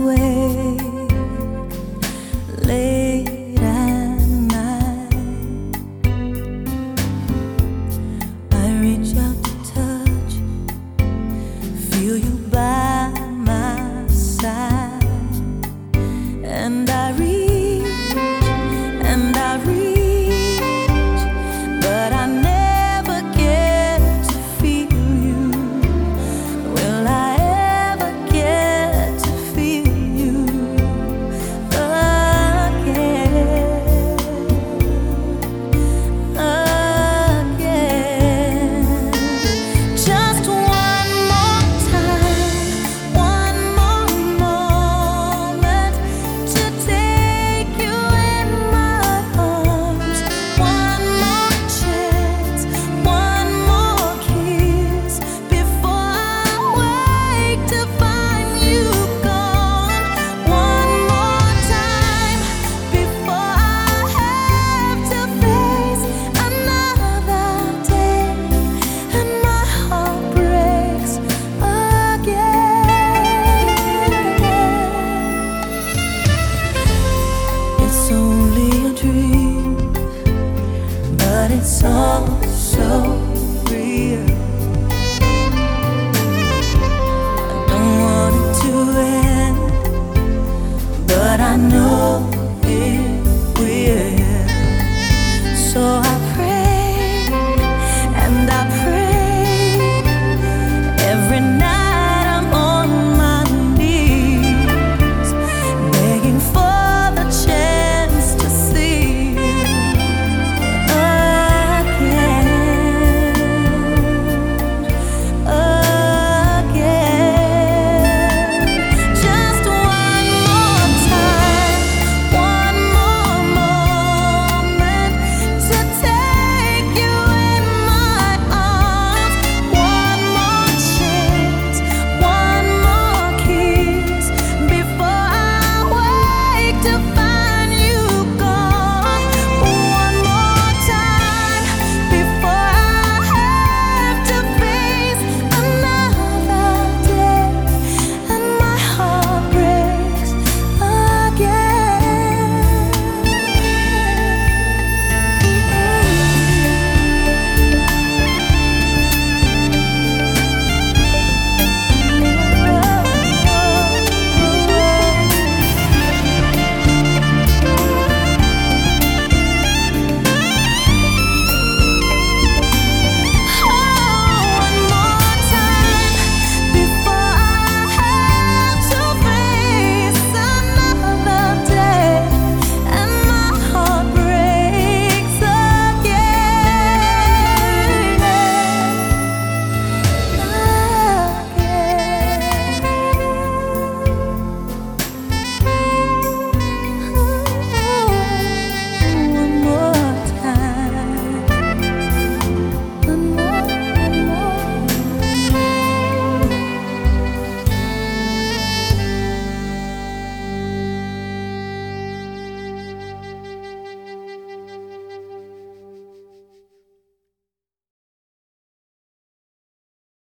And late at night. I reach out to touch, feel you by my side, and I. songs